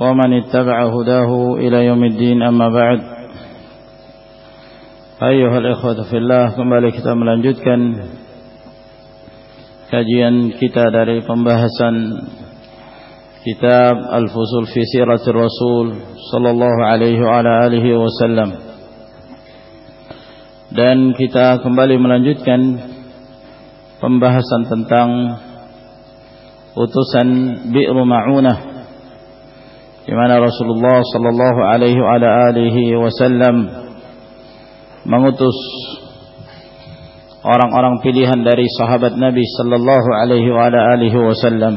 ومن اتبع هداه إلى يوم الدين أما بعد أيها الإخوة في الله kembali kita melanjutkan kajian kita dari pembahasan kitab Al-Fusul fi Siratir Rasul sallallahu alaihi wa ala alihi wasallam dan kita kembali melanjutkan pembahasan tentang utusan Bi'ru Ma'unah di mana Rasulullah sallallahu alaihi wasallam mengutus orang-orang pilihan dari sahabat Nabi sallallahu alaihi wasallam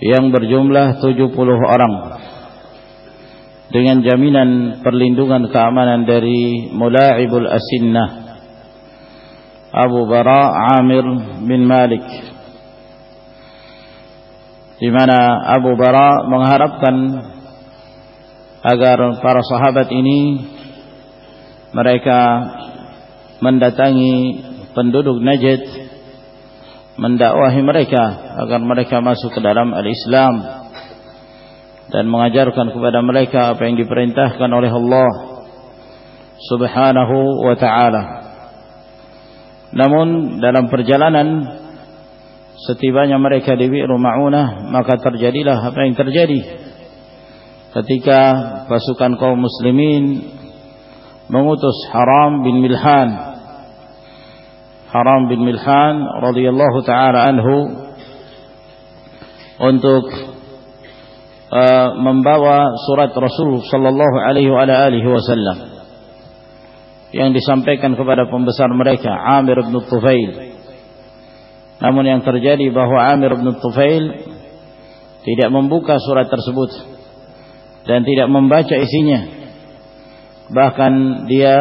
yang berjumlah 70 orang dengan jaminan perlindungan keamanan dari mula'ibul asinnah Abu Bara Amir bin Malik di mana Abu Bara mengharapkan agar para sahabat ini mereka mendatangi penduduk Najd mendakwahi mereka agar mereka masuk ke dalam al-Islam dan mengajarkan kepada mereka apa yang diperintahkan oleh Allah Subhanahu wa taala. Namun dalam perjalanan Setibanya mereka di Bi'ru Ma'unah maka terjadilah apa yang terjadi. Ketika pasukan kaum muslimin mengutus Haram bin Milhan. Haram bin Milhan radhiyallahu taala anhu untuk uh, membawa surat Rasul sallallahu alaihi wasallam yang disampaikan kepada pembesar mereka Amir bin Tufail namun yang terjadi bahwa Amir bin Tufail tidak membuka surat tersebut dan tidak membaca isinya. Bahkan dia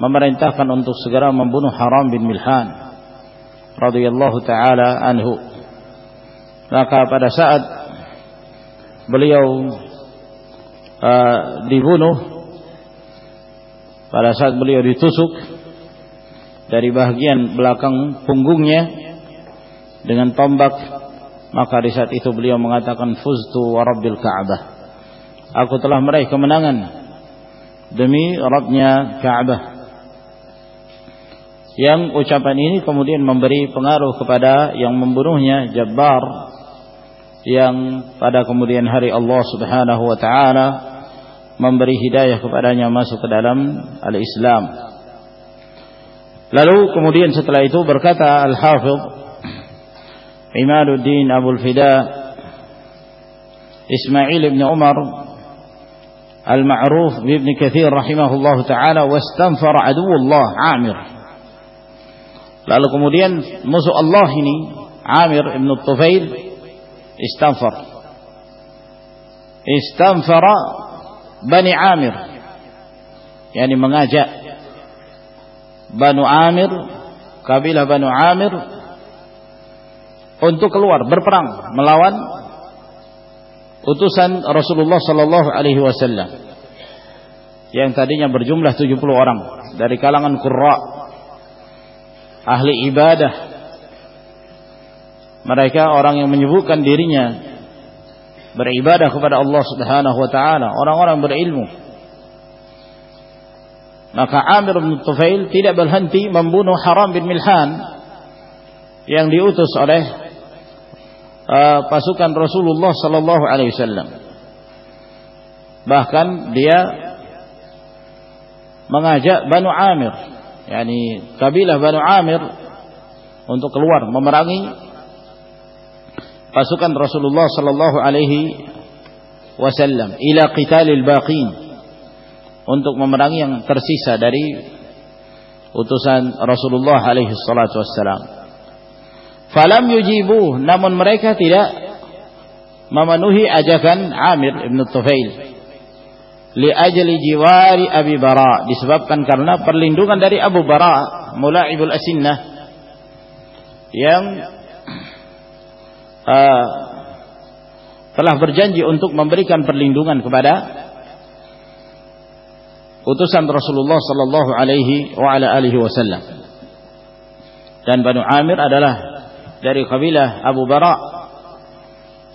memerintahkan untuk segera membunuh Haram bin Milhan radhiyallahu taala anhu. Maka pada saat beliau uh, dibunuh pada saat beliau ditusuk dari bagian belakang punggungnya dengan tombak maka di saat itu beliau mengatakan fuztu wa rabbil ka'bah. Aku telah meraih kemenangan demi Rabbnya Ka'bah. Yang ucapan ini kemudian memberi pengaruh kepada yang membunuhnya Jabbar yang pada kemudian hari Allah Subhanahu wa taala memberi hidayah kepadanya masuk ke dalam al-Islam Lalu kemudian setelah itu berkata Al-Hafidh Imaduddin Abu Fida Ismail ibn Umar Al-Ma'ruf ibn Kathir rahimahullah ta'ala wastanfara aduullah Amir Lalu kemudian musuh Allah ini Amir ibn Tufail istanfar istanfara Bani Amir yani mengajak Banu Amir, kabilah Banu Amir untuk keluar berperang melawan utusan Rasulullah sallallahu alaihi wasallam. Yang tadinya berjumlah 70 orang dari kalangan qurra ahli ibadah. Mereka orang yang menyebutkan dirinya beribadah kepada Allah Subhanahu wa taala. Orang-orang berilmu maka Amir bin Tufail tidak berhenti membunuh Haram bin Milhan yang diutus oleh uh, pasukan Rasulullah sallallahu alaihi wasallam. Bahkan dia mengajak Banu Amir, yakni kabilah Banu Amir untuk keluar memerangi pasukan Rasulullah sallallahu alaihi wasallam ila qitalil baqin untuk memerangi yang tersisa dari utusan Rasulullah alaihi salatu wassalam. Falam yujibu namun mereka tidak memenuhi ajakan Amir ibn Tufail. li ajli jiwari Abi Bara disebabkan karena perlindungan dari Abu Bara Mula'ibul Asinnah yang uh, telah berjanji untuk memberikan perlindungan kepada utusan Rasulullah sallallahu alaihi wa ala alihi wasallam. Dan Banu Amir adalah dari kabilah Abu Bara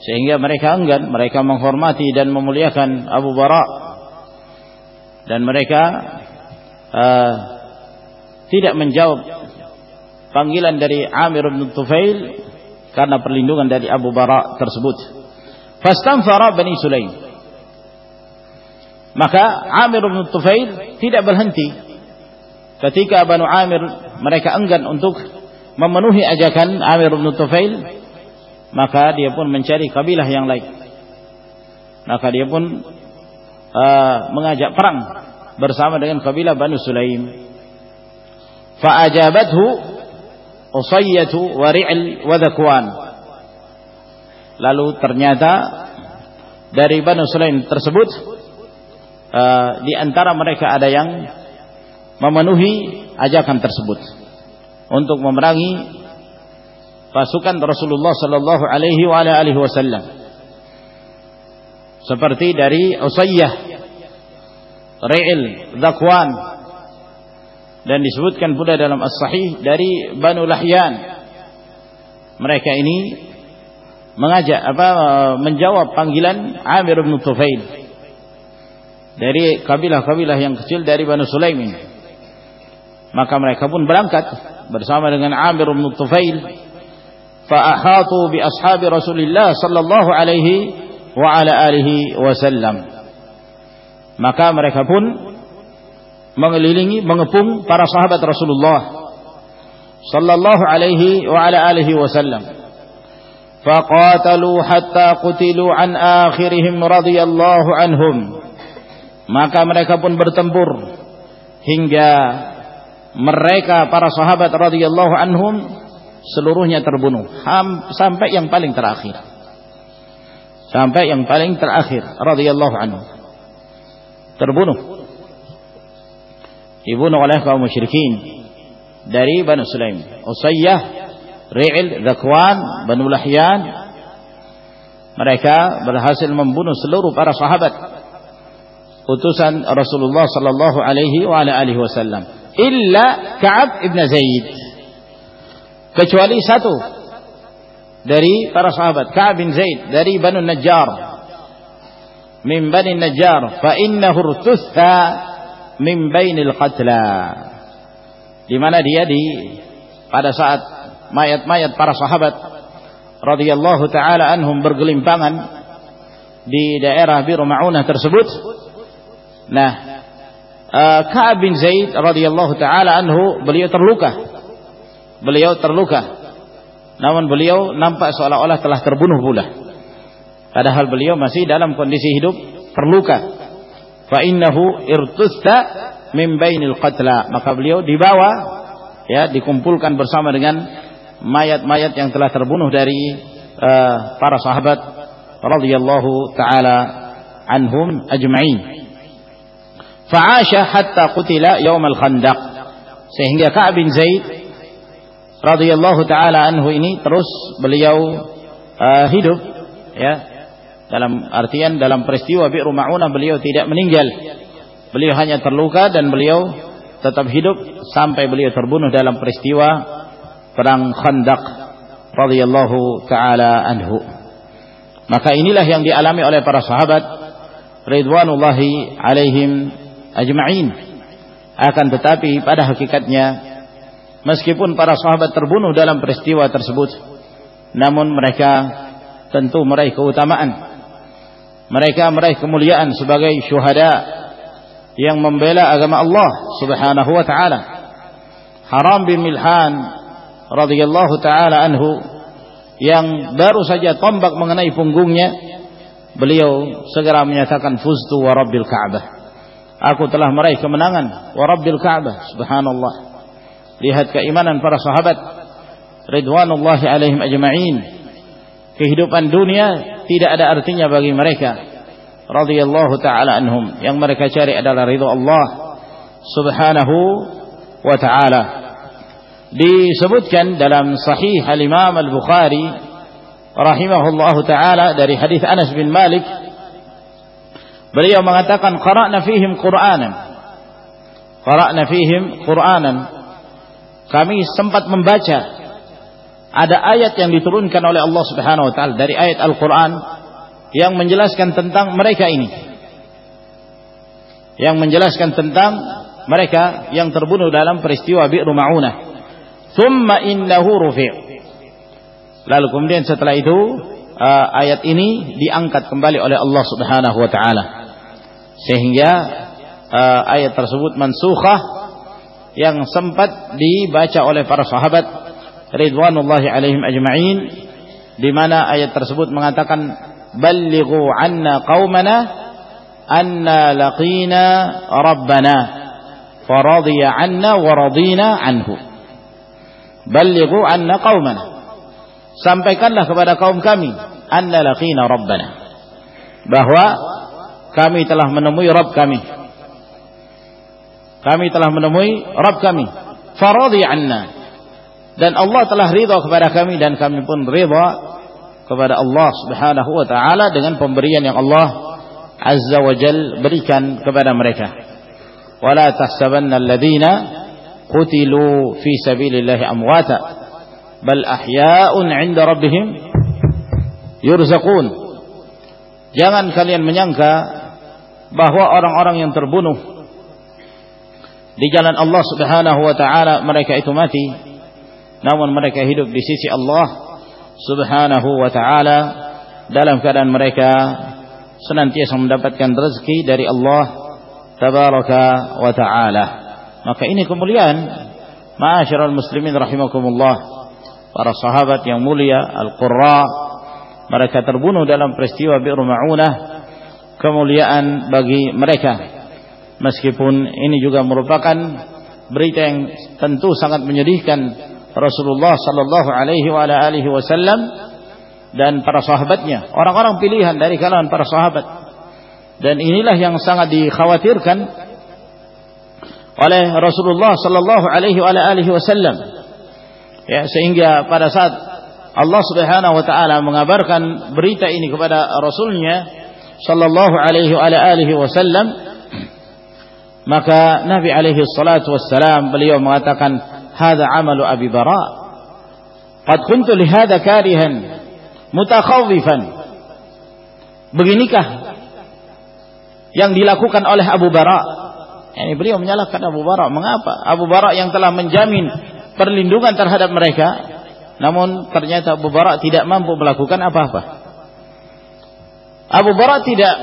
sehingga mereka enggan mereka menghormati dan memuliakan Abu Bara dan mereka uh, tidak menjawab panggilan dari Amir bin Tufail karena perlindungan dari Abu Bara tersebut. Fastanfara Bani Sulaim. Maka Amir bin Tufail tidak berhenti ketika Banu Amir mereka enggan untuk memenuhi ajakan Amir bin Tufail maka dia pun mencari kabilah yang lain. Maka dia pun uh, mengajak perang bersama dengan kabilah Banu Sulaim. Fa'ajabathu Usayyatu wa Ri'l wa Dhakwan. Lalu ternyata dari Banu Sulaim tersebut uh, di antara mereka ada yang memenuhi ajakan tersebut. Untuk memerangi pasukan Rasulullah sallallahu alaihi wa alihi wasallam. Seperti dari Usayyah Ri'il Zakwan. Dan disebutkan pula dalam As-Sahih dari Banu Lahyan. Mereka ini mengajak apa menjawab panggilan Amir bin Tufail dari kabilah-kabilah yang kecil dari Banu Sulaim ini maka mereka pun berangkat bersama dengan Amir bin Tufail fa bi ashabi Rasulillah sallallahu alaihi wa ala alihi wasallam. Maka mereka pun mengelilingi, mengepung para sahabat Rasulullah sallallahu alaihi wa ala alihi wasallam. Faqatalu hatta qutilu an akhirihim radhiyallahu anhum. Maka mereka pun bertempur hingga mereka para sahabat radhiyallahu anhum seluruhnya terbunuh. Sampai yang paling terakhir. Sampai yang paling terakhir radhiyallahu anhu. Terbunuh. Dibunuh oleh kaum musyrikin dari Banu Sulaim. Usayyah Ri'il Zakwan Banu Lahyan. Mereka berhasil membunuh seluruh para sahabat utusan Rasulullah sallallahu alaihi wa ala alihi wasallam. Illa Ka'ab ibn Zaid. Kecuali satu dari para sahabat Ka'ab bin Zaid dari Banu Najjar. Min Bani Najjar fa innahu irtutha min bainil qatla. Di mana dia di pada saat mayat-mayat para sahabat radhiyallahu taala anhum bergelimpangan di daerah Biru Maunah tersebut nah uh, Ka'ab bin Zaid radhiyallahu taala anhu beliau terluka beliau terluka namun beliau nampak seolah-olah telah terbunuh pula. Padahal beliau masih dalam kondisi hidup terluka. Fa innahu irtusta min bainil qatla. Maka beliau dibawa ya dikumpulkan bersama dengan mayat-mayat yang telah terbunuh dari uh, para sahabat radhiyallahu taala anhum ajma'in. Fa'asha hatta qutila yaum al-Khandaq. Sehingga Ka'ab bin Zaid radhiyallahu taala anhu ini terus beliau uh, hidup ya. Dalam artian dalam peristiwa Bi'ru Ma'unah beliau tidak meninggal. Beliau hanya terluka dan beliau tetap hidup sampai beliau terbunuh dalam peristiwa perang Khandaq radhiyallahu taala anhu. Maka inilah yang dialami oleh para sahabat ridwanullahi alaihim ajma'in akan tetapi pada hakikatnya Meskipun para sahabat terbunuh dalam peristiwa tersebut, namun mereka tentu meraih keutamaan. Mereka meraih kemuliaan sebagai syuhada yang membela agama Allah Subhanahu wa taala. Haram bin Milhan radhiyallahu taala anhu yang baru saja tombak mengenai punggungnya, beliau segera menyatakan fuztu wa rabbil Ka'bah. Aku telah meraih kemenangan wa rabbil Ka'bah. Subhanallah. Lihat keimanan para sahabat ridwanullahi alaihim ajma'in. Kehidupan dunia tidak ada artinya bagi mereka. radhiyallahu taala anhum yang mereka cari adalah ridha Allah subhanahu wa taala disebutkan dalam sahih al-Imam al-Bukhari rahimahullahu taala dari hadis Anas bin Malik beliau mengatakan qara'na fihim Qur'anan qara'na fihim Qur'anan kami sempat membaca ada ayat yang diturunkan oleh Allah Subhanahu wa taala dari ayat Al-Qur'an yang menjelaskan tentang mereka ini. Yang menjelaskan tentang mereka yang terbunuh dalam peristiwa Bi'ru Ma'unah. Thumma innahu rufi'. Lalu kemudian setelah itu uh, ayat ini diangkat kembali oleh Allah Subhanahu wa taala. Sehingga uh, ayat tersebut mansukhah yang sempat dibaca oleh para sahabat ridwanullahi alaihim ajma'in di mana ayat tersebut mengatakan ballighu anna qaumana anna laqina rabbana faradiya anna wa radina anhu. Ballighu anna qaumana. Sampaikanlah kepada kaum kami anna laqina rabbana. Bahwa kami telah menemui Rabb kami kami telah menemui Rabb kami. Faradhi anna. Dan Allah telah ridha kepada kami dan kami pun ridha kepada Allah Subhanahu wa taala dengan pemberian yang Allah Azza wa Jal berikan kepada mereka. Wala tahsabanna alladhina qutilu fi sabilillahi amwata bal ahya'un 'inda rabbihim yurzaqun. Jangan kalian menyangka bahwa orang-orang yang terbunuh di jalan Allah Subhanahu wa taala mereka itu mati. Namun mereka hidup di sisi Allah Subhanahu wa taala dalam keadaan mereka senantiasa mendapatkan rezeki dari Allah tabaraka wa taala. Maka ini kemuliaan. Ma'asyiral muslimin rahimakumullah. Para sahabat yang mulia al-qurra. Mereka terbunuh dalam peristiwa Bi'r Ma'unah kemuliaan bagi mereka meskipun ini juga merupakan berita yang tentu sangat menyedihkan Rasulullah sallallahu alaihi wasallam dan para sahabatnya, orang-orang pilihan dari kalangan para sahabat. Dan inilah yang sangat dikhawatirkan oleh Rasulullah sallallahu alaihi wasallam. Ya, sehingga pada saat Allah Subhanahu wa taala mengabarkan berita ini kepada rasulnya sallallahu alaihi wa alihi wasallam maka Nabi alaihi salatu wassalam beliau mengatakan hadza amalu Abi Bara. Qad kuntu li hadza karihan mutakhawifan. Beginikah yang dilakukan oleh Abu Bara? Ini beliau menyalahkan Abu Bara. Mengapa? Abu Bara yang telah menjamin perlindungan terhadap mereka namun ternyata Abu Bara tidak mampu melakukan apa-apa Abu Bara tidak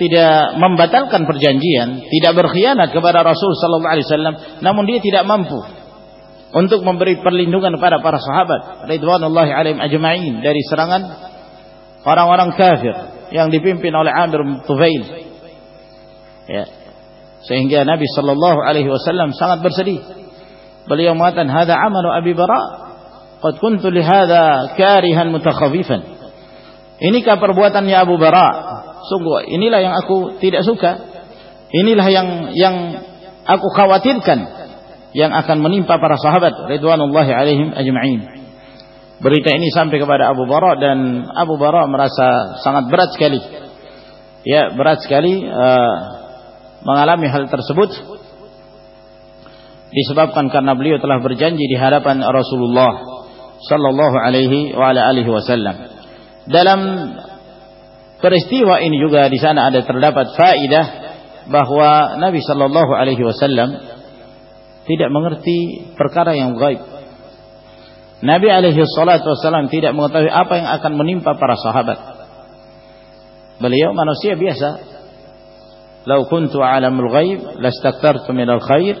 tidak membatalkan perjanjian, tidak berkhianat kepada Rasul sallallahu alaihi wasallam, namun dia tidak mampu untuk memberi perlindungan kepada para sahabat ridwanullahi alaihim ajma'in dari serangan orang-orang kafir yang dipimpin oleh Amir bin Tufail. Ya. Sehingga Nabi sallallahu alaihi wasallam sangat bersedih. Beliau mengatakan, "Hada amalu Abi Bara. Qad kuntu li hadha karihan mutakhawifan." Inikah perbuatannya Abu Bara? Sungguh inilah yang aku tidak suka. Inilah yang yang aku khawatirkan yang akan menimpa para sahabat ridwanullahi alaihim ajma'in. Berita ini sampai kepada Abu Bara dan Abu Bara merasa sangat berat sekali. Ya, berat sekali uh, mengalami hal tersebut disebabkan karena beliau telah berjanji di hadapan Rasulullah sallallahu alaihi wa alihi wasallam. Dalam peristiwa ini juga di sana ada terdapat faidah bahwa Nabi Shallallahu Alaihi Wasallam tidak mengerti perkara yang gaib. Nabi Alaihi Wasallam tidak mengetahui apa yang akan menimpa para sahabat. Beliau manusia biasa. Lau kuntu alamul ghaib lastaktartu minal khair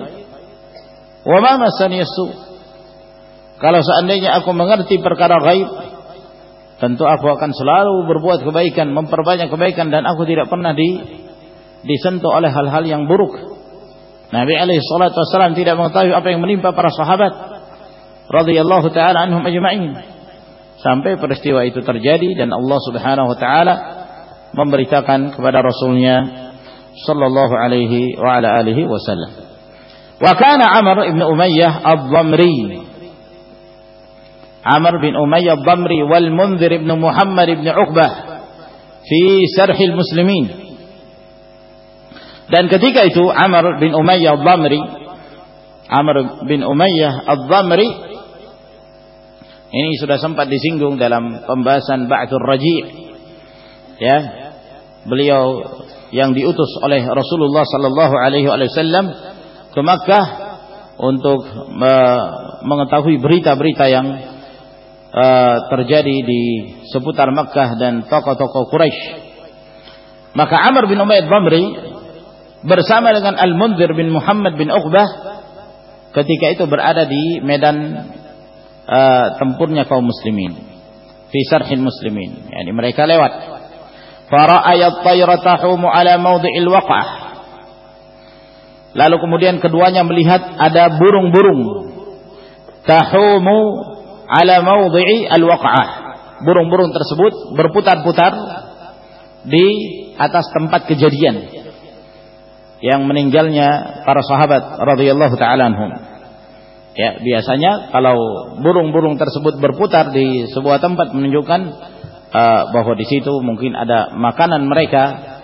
wa ma masani Kalau seandainya aku mengerti perkara gaib, tentu aku akan selalu berbuat kebaikan, memperbanyak kebaikan dan aku tidak pernah di, disentuh oleh hal-hal yang buruk. Nabi alaihi salatu wasallam tidak mengetahui apa yang menimpa para sahabat radhiyallahu taala anhum ajma'in. Sampai peristiwa itu terjadi dan Allah Subhanahu wa taala memberitakan kepada Rasulnya sallallahu alaihi wa ala alihi wasallam. Wa kana Amr ibn Umayyah ad-Dhamri Amr bin Umayyah ad-Dhamri wal Munzir ibn Muhammad ibn Uqbah fi sarhil muslimin. Dan ketika itu Amr bin Umayyah ad-Dhamri Amr bin Umayyah ad-Dhamri ini sudah sempat disinggung dalam pembahasan Ba'thur Raji' ya. Beliau yang diutus oleh Rasulullah sallallahu alaihi wasallam ke Makkah untuk mengetahui berita-berita yang uh, terjadi di seputar Makkah dan tokoh-tokoh Quraisy. Maka Amr bin Umayyah Dhamri bersama dengan Al-Munzir bin Muhammad bin Uqbah ketika itu berada di medan uh, tempurnya kaum muslimin fi sarhil muslimin. Yani mereka lewat. Fara'ayat tayra tahumu ala mawdi'il waqah. Lalu kemudian keduanya melihat ada burung-burung tahumu ala mawdi'i al-waqah burung-burung tersebut berputar-putar di atas tempat kejadian yang meninggalnya para sahabat radhiyallahu taala anhum. Ya, biasanya kalau burung-burung tersebut berputar di sebuah tempat menunjukkan uh, bahwa di situ mungkin ada makanan mereka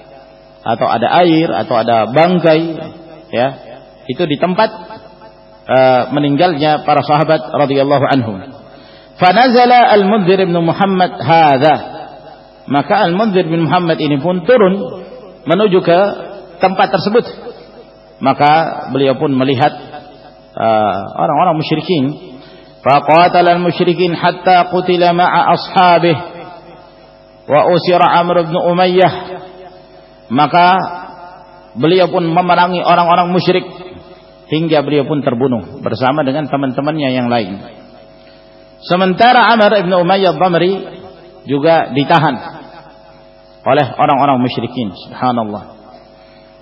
atau ada air atau ada bangkai ya. Itu di tempat uh, meninggalnya para sahabat radhiyallahu anhum. Fanazala Al-Munzir bin Muhammad hadza. Maka Al-Munzir bin Muhammad ini pun turun menuju ke tempat tersebut. Maka beliau pun melihat uh, orang-orang uh, musyrikin. Faqatala al-musyrikin hatta qutila ma'a ashabih. Wa usira Amr bin Umayyah. Maka beliau pun memerangi orang-orang musyrik. Hingga beliau pun terbunuh bersama dengan teman-temannya yang lain sementara Amr bin Umayyah Dhamri juga ditahan oleh orang-orang musyrikin subhanallah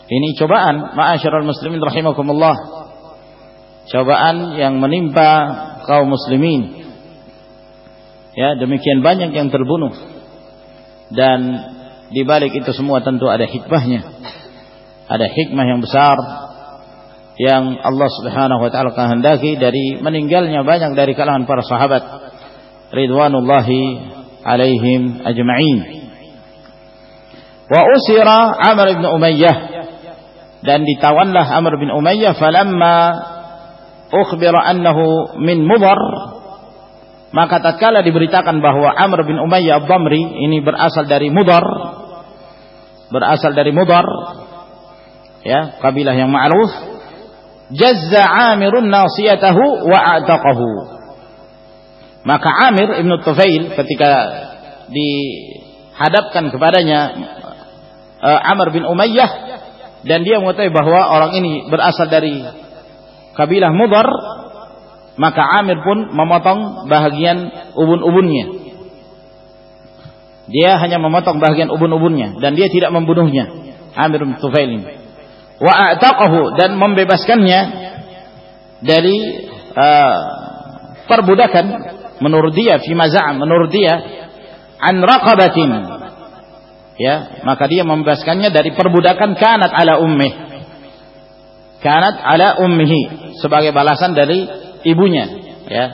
ini cobaan, ma'asyiral muslimin rahimakumullah. Cobaan yang menimpa kaum muslimin. Ya, demikian banyak yang terbunuh. Dan di balik itu semua tentu ada hikmahnya. Ada hikmah yang besar yang Allah Subhanahu wa taala kehendaki dari meninggalnya banyak dari kalangan para sahabat ridwanullahi alaihim ajma'in. Wa usira Amr bin Umayyah dan ditawanlah Amr bin Umayyah falamma ukhbira annahu min Mudar maka tatkala diberitakan bahwa Amr bin Umayyah Ad-Damri ini berasal dari Mudar berasal dari Mudar ya kabilah yang ma'ruf jazza Amirun nasiyatahu wa a'taqahu. Maka Amir Ibn Tufail ketika dihadapkan kepadanya uh, Amr bin Umayyah dan dia mengetahui bahwa orang ini berasal dari kabilah Mudar maka Amir pun memotong bahagian ubun-ubunnya. Dia hanya memotong bahagian ubun-ubunnya dan dia tidak membunuhnya Amir bin Tufail ini wa a'taqahu dan membebaskannya dari uh, perbudakan menurut dia fi maz'am menurut dia an raqabatin. Ya maka dia membebaskannya dari perbudakan kanat ala ummih. Kanat ala ummihi sebagai balasan dari ibunya. Ya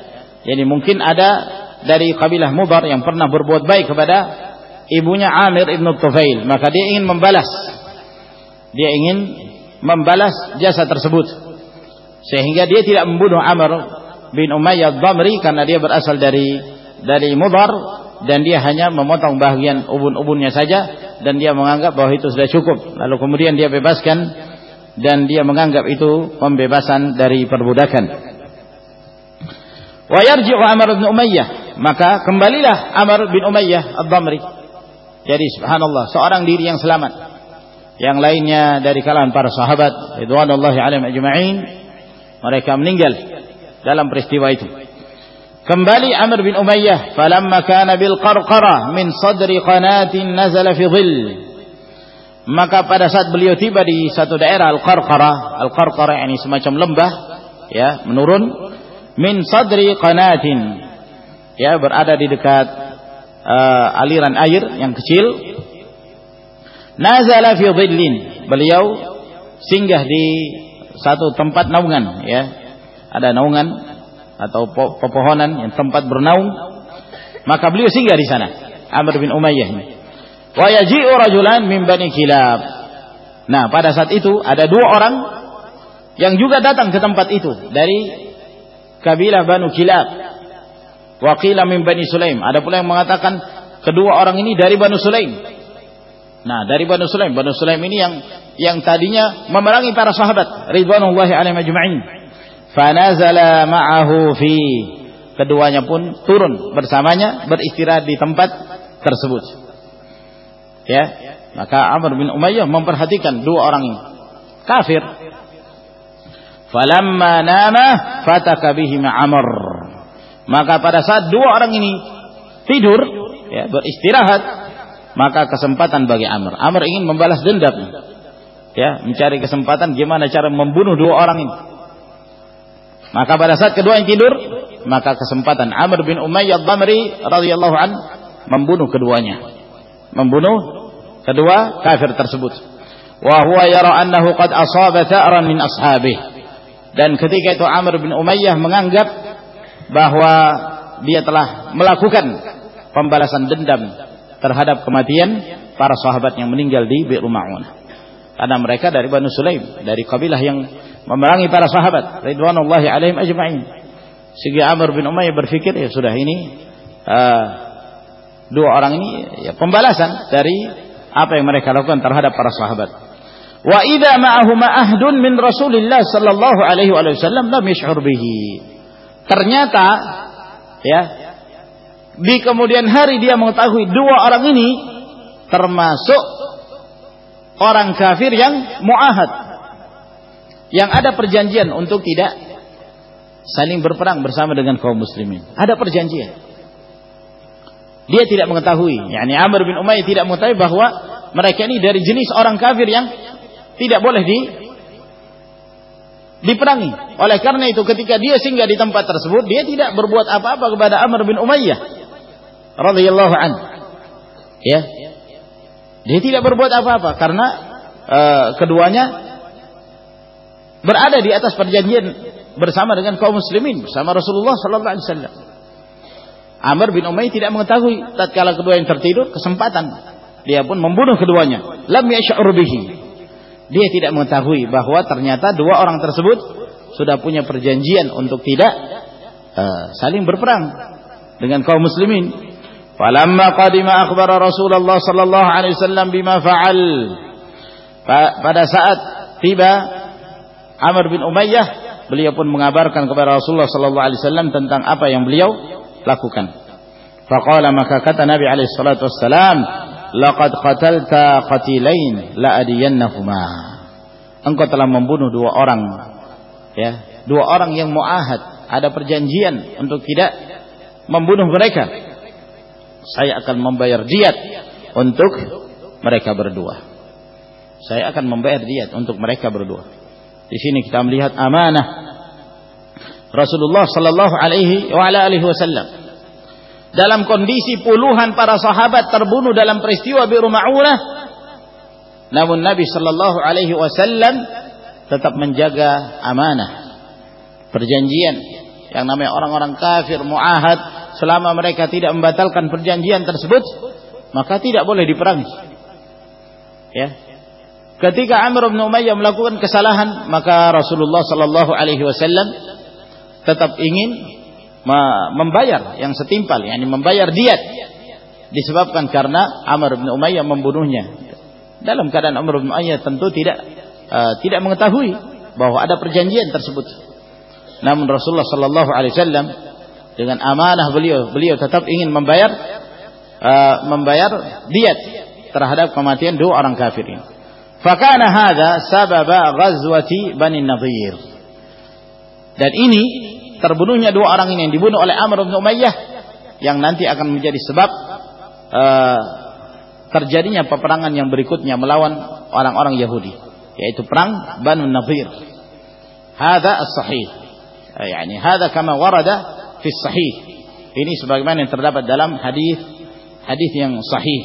jadi mungkin ada dari kabilah Mudar yang pernah berbuat baik kepada ibunya Amir ibn Tufail. Maka dia ingin membalas dia ingin membalas jasa tersebut. Sehingga dia tidak membunuh Amr bin Umayyah Dhamri karena dia berasal dari dari Mudar dan dia hanya memotong bagian ubun-ubunnya saja dan dia menganggap bahwa itu sudah cukup. Lalu kemudian dia bebaskan dan dia menganggap itu pembebasan dari perbudakan. Wa yarji'u Amr bin Umayyah. Maka kembalilah Amr bin Umayyah Ad-Damri jadi subhanallah seorang diri yang selamat yang lainnya dari kalangan para sahabat ridwanullahi alaihim ajma'in mereka meninggal dalam peristiwa itu Kembali Amr bin Umayyah, falamma kana bil qarqarah min sadri qanatin nazala fi dhill. Maka pada saat beliau tiba di satu daerah Al-Qarqarah, Al-Qarqarah ini semacam lembah, ya, menurun min sadri qanatin. Ya, berada di dekat uh, aliran air yang kecil. Nazala fi dhillin. Beliau singgah di satu tempat naungan ya. Ada naungan atau pepohonan yang tempat bernaung. Maka beliau singgah di sana. Amr bin Umayyah ini. Wa yaji'u rajulan min bani kilab. Nah pada saat itu ada dua orang yang juga datang ke tempat itu. Dari kabilah Banu Kilab. Wa qila min Bani Sulaim. Ada pula yang mengatakan kedua orang ini dari Banu Sulaim nah dari Banu Sulaim. Banu Sulaim ini yang yang tadinya memerangi para sahabat. Ridwanullahi alaihim ajma'in. Fanazala ma'ahu fi. Keduanya pun turun bersamanya beristirahat di tempat tersebut. Ya. Maka Amr bin Umayyah memperhatikan dua orang ini. Kafir. Falamma nama fataka bihim Amr. Maka pada saat dua orang ini tidur ya beristirahat maka kesempatan bagi Amr Amr ingin membalas dendam ya mencari kesempatan gimana cara membunuh dua orang ini maka pada saat kedua yang tidur, maka kesempatan Amr bin Umayyah Dhamri radhiyallahu an membunuh keduanya. Membunuh kedua kafir tersebut. Wa huwa yara annahu qad asaba tha'ran min ashabih. Dan ketika itu Amr bin Umayyah menganggap bahwa dia telah melakukan pembalasan dendam terhadap kematian para sahabat yang meninggal di Bi'ru Ma'unah. Karena mereka dari Banu Sulaim, dari kabilah yang memerangi para sahabat ridwanullahi alaihim ajma'in. Sehingga Amr bin Umayyah berpikir ya sudah ini uh, dua orang ini ya pembalasan dari apa yang mereka lakukan terhadap para sahabat. Wa idza ma'ahuma ahdun min Rasulillah sallallahu alaihi wasallam lam yash'ur bihi. Ternyata ya di kemudian hari dia mengetahui dua orang ini termasuk orang kafir yang muahad yang ada perjanjian untuk tidak saling berperang bersama dengan kaum muslimin. Ada perjanjian. Dia tidak mengetahui, yakni Amr bin Umayyah tidak mengetahui bahwa mereka ini dari jenis orang kafir yang tidak boleh di diperangi. Oleh karena itu ketika dia singgah di tempat tersebut, dia tidak berbuat apa-apa kepada Amr bin Umayyah radhiyallahu an. Ya. Dia tidak berbuat apa-apa karena uh, keduanya berada di atas perjanjian bersama dengan kaum muslimin bersama Rasulullah sallallahu alaihi wasallam. Amr bin Umayyah tidak mengetahui tatkala kedua yang tertidur kesempatan dia pun membunuh keduanya. Lam yash'ur bihi. Dia tidak mengetahui bahwa ternyata dua orang tersebut sudah punya perjanjian untuk tidak uh, saling berperang dengan kaum muslimin. Falamma qadima akhbara Rasulullah sallallahu alaihi wasallam bima fa'al. Pada saat tiba Amr bin Umayyah beliau pun mengabarkan kepada Rasulullah sallallahu alaihi wasallam tentang apa yang beliau lakukan. Faqala maka kata Nabi alaihi salatu wassalam, "Laqad qatalta qatilain la adiyannahuma." Engkau telah membunuh dua orang ya, dua orang yang muahad, ada perjanjian untuk tidak membunuh mereka. Saya akan membayar diat untuk mereka berdua. Saya akan membayar diat untuk mereka berdua. Di sini kita melihat amanah Rasulullah sallallahu alaihi wasallam. Dalam kondisi puluhan para sahabat terbunuh dalam peristiwa Bi'ru Ma'unah, namun Nabi sallallahu alaihi wasallam tetap menjaga amanah. Perjanjian yang namanya orang-orang kafir muahad selama mereka tidak membatalkan perjanjian tersebut, maka tidak boleh diperangi. Ya, Ketika Amr bin Umayyah melakukan kesalahan, maka Rasulullah sallallahu alaihi wasallam tetap ingin membayar yang setimpal, yakni membayar diat disebabkan karena Amr bin Umayyah membunuhnya. Dalam keadaan Amr bin Umayyah tentu tidak uh, tidak mengetahui bahwa ada perjanjian tersebut. Namun Rasulullah sallallahu alaihi wasallam dengan amanah beliau, beliau tetap ingin membayar uh, membayar diat terhadap kematian dua orang kafir ini. Fakana hadha sababa ghazwati Bani Nadir. Dan ini terbunuhnya dua orang ini yang dibunuh oleh Amr bin Umayyah yang nanti akan menjadi sebab uh, terjadinya peperangan yang berikutnya melawan orang-orang Yahudi yaitu perang Banu Nadir. Hadha as-sahih. Yani hadha kama warada fi sahih. Ini sebagaimana yang terdapat dalam hadis hadis yang sahih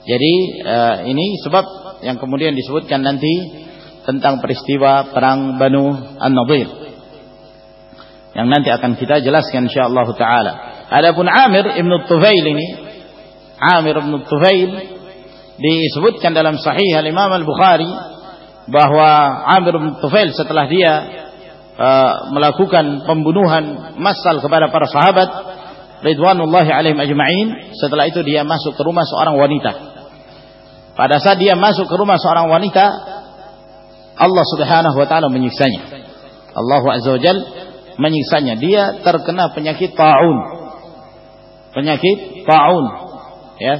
Jadi uh, ini sebab yang kemudian disebutkan nanti tentang peristiwa perang Banu An-Nadir. Yang nanti akan kita jelaskan insyaallah taala. Adapun Amir Ibn Tufail ini Amir Ibn Tufail disebutkan dalam sahih Al-Imam Al-Bukhari bahwa Amir Ibn Tufail setelah dia uh, melakukan pembunuhan massal kepada para sahabat ridwanullahi alaihim ajma'in. Setelah itu dia masuk ke rumah seorang wanita. Pada saat dia masuk ke rumah seorang wanita Allah subhanahu wa ta'ala menyiksanya. Allah azza wa menyiksanya. Dia terkena penyakit ta'un. Penyakit ta'un. Ya.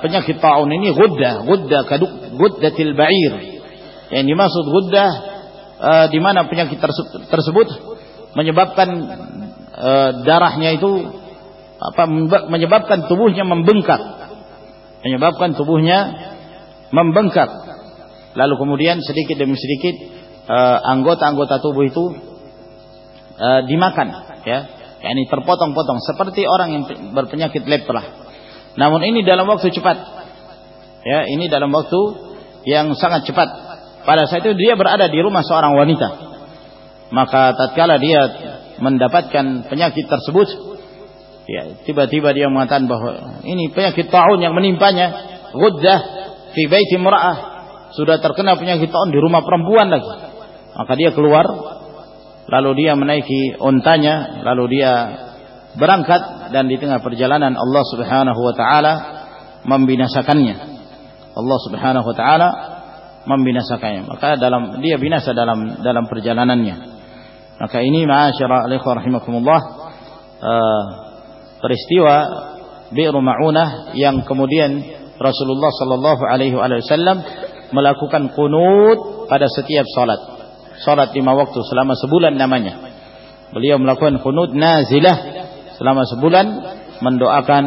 Penyakit ta'un ini guddah guddah kaduk guddatil ba'ir. Yang dimaksud guddah uh, di mana penyakit tersebut menyebabkan uh, darahnya itu apa menyebabkan tubuhnya membengkak. Menyebabkan tubuhnya membengkak. Lalu kemudian sedikit demi sedikit eh, anggota-anggota uh, tubuh itu uh, dimakan ya. Ini terpotong-potong seperti orang yang berpenyakit lepra. Namun ini dalam waktu cepat. Ya ini dalam waktu yang sangat cepat pada saat itu dia berada di rumah seorang wanita. Maka tatkala dia mendapatkan penyakit tersebut ya tiba-tiba dia mengatakan bahwa ini penyakit taun yang menimpanya ghuddah fi baiti sudah terkena penyakit taun di rumah perempuan lagi. Maka dia keluar lalu dia menaiki ontanya lalu dia berangkat dan di tengah perjalanan Allah Subhanahu wa taala membinasakannya. Allah Subhanahu wa taala membinasakannya maka dalam dia binasa dalam dalam perjalanannya maka ini ma'asyara alaikum rahimakumullah uh, peristiwa Bi'ru Ma'unah yang kemudian Rasulullah sallallahu alaihi wasallam melakukan kunut pada setiap salat. Salat lima waktu selama sebulan namanya. Beliau melakukan kunut nazilah selama sebulan mendoakan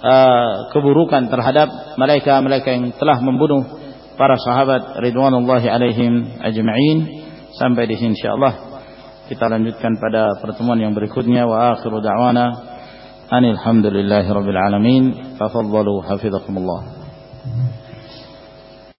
uh, keburukan terhadap mereka-mereka yang telah membunuh para sahabat ridwanullahi alaihim ajma'in sampai di sini insyaallah kita lanjutkan pada pertemuan yang berikutnya wa akhiru da'wana anil hamdulillahi rabbil alamin tafadhalu hafizakumullah